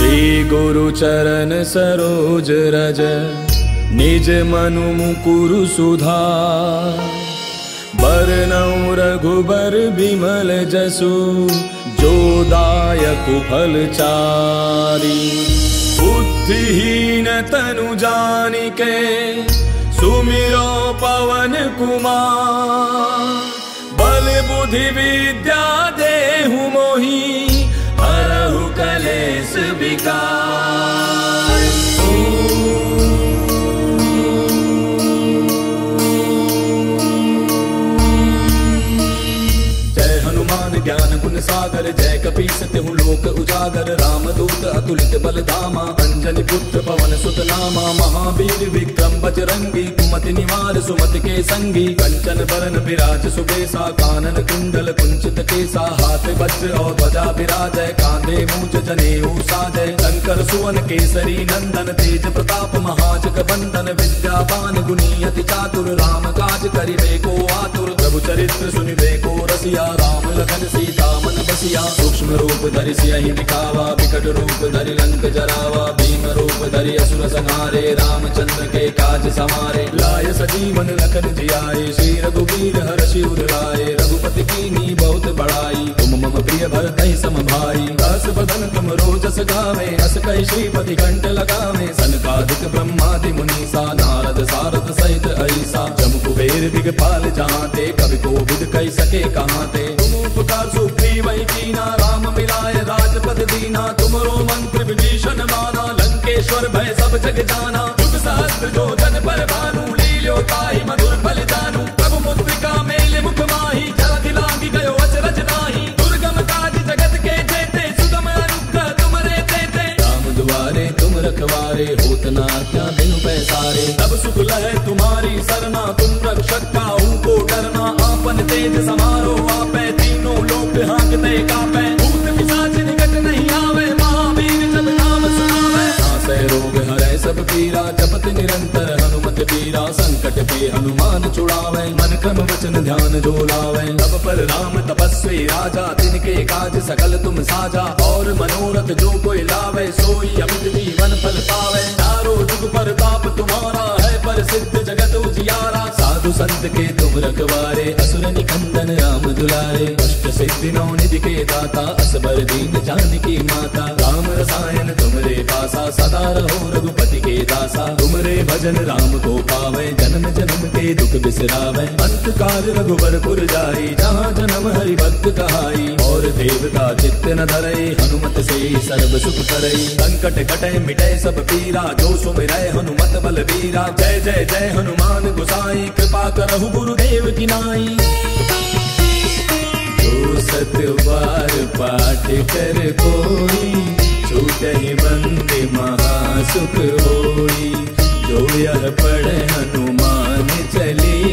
श्री गुरु चरण सरोज रज निज मनु मुकुरु सुधार। बरनौ रघुबर बिमल जसु जो दायक फल चारी। बुद्धिहीन तनु जानिके सुमिरो पवन कुमार। बल बुद्धि विद्या देहु मोहि जय कपीस तिहु लोक उजागर राम दूत अतुलित बल धामा अंजनी पुत्र पवन सुत नामा महावीर विक्रम बजरंगी कुमति निवार सुमति के संगी कंचन बरन विराज सुबेसा कानन कुंडल कुंचित केसा हाथ वज्र और ध्वजा विराजय कांधे मूज जनेऊ साजय शंकर सुवन केसरी नंदन तेज प्रताप महाजग बंदन विद्यावान गुणी अति चातुर राम काज करिबे को चरित्र सुनि को रसिया, राम लखन, सीता मन बसिया। सूक्ष्म रूप धरि सियहि दिखावा विकट रूप धरि लंक जरावा। भीम रूप धरि असुर संहारे, रामचंद्र के काज समारे। लाय सजीवन लखन जियाए, श्री रघुवीर हर शिव लाए रघुपति कीनी बहुत बड़ाई तुम मम प्रिय भरत सम भाई बदन तुम रोजस गावे अस कई श्रीपति कंठ लगावे। सनकादिक ब्रह्मादि मुनीसा, नारद सारद सहित ऐसा जम कुबेर दिगपाल जहाँते कवि को विद कई सके कहाँ ते तुम उपकार सुग्रीव कीना, राम मिलाए राजपद दीना। तुमरो मंत्र विभीषण माना, लंकेश्वर भय सब जग जाना। युग सहस्त्र जो जन पर भानु रखवारे क्या दिन पैसारे तब सुख लहे तुम्हारी सरना, तुम रक्षक का उनको डरना, आपन तेज समारो जपत निरंतर हनुमत पीरा, संकट पे हनुमान छुड़ावे मन क्रम वचन ध्यान जो लावे। तब पर राम तपस्वी राजा, तिनके काज सकल तुम साजा। और मनोरथ जो कोई लावे, सोई अमित जीवन फल पावे। चारों जुग पर ताप तुम्हारा है, पर सिद्ध जगत उजियारा। साधु संत के तुम रखवारे निकंदन राम दुलारे। अष्ट सिद्धि नौ निधि के दाता असबर दीन जानकी माता। राम रसायन तुमरे पासा, सदा रहो रघुपति के दासा। तुमरे भजन राम को पावे दुख बिसरावे। अंत रघुबर पुर जाई, जहाँ जन्म हरि भक्त कहाई। और देवता चित्त न धरई, हनुमत से सर्व सुख करई। संकट कटे मिटे सब पीरा, जो सुमिरै हनुमत बल बीरा जय जय जय हनुमान गुसाई, कृपा करहु गुरुदेव की नाई। जो सत बार पाठ कर कोई छूटहि बंदे महासुख होई। जो यह पढ़े हनुमान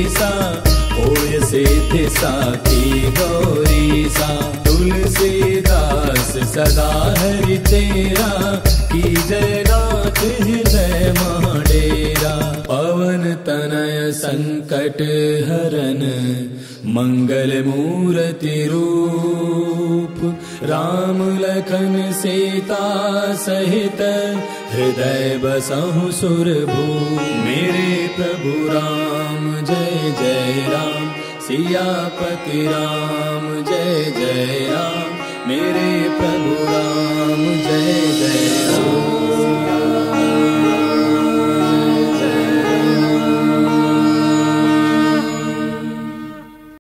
चालीसा होय सिद्धि साखी गौरी सा। तुलसीदास सदा हरि तेरा की जय नाथ हृदय महाडेरा। पवन तनय संकट हरन मंगल मूर्ति रूप। राम लखन सीता सहित हृदय बसहु सुरभू। मेरे प्रभु राम जय जय राम सियापति राम जय जय राम मेरे प्रभु राम जय जय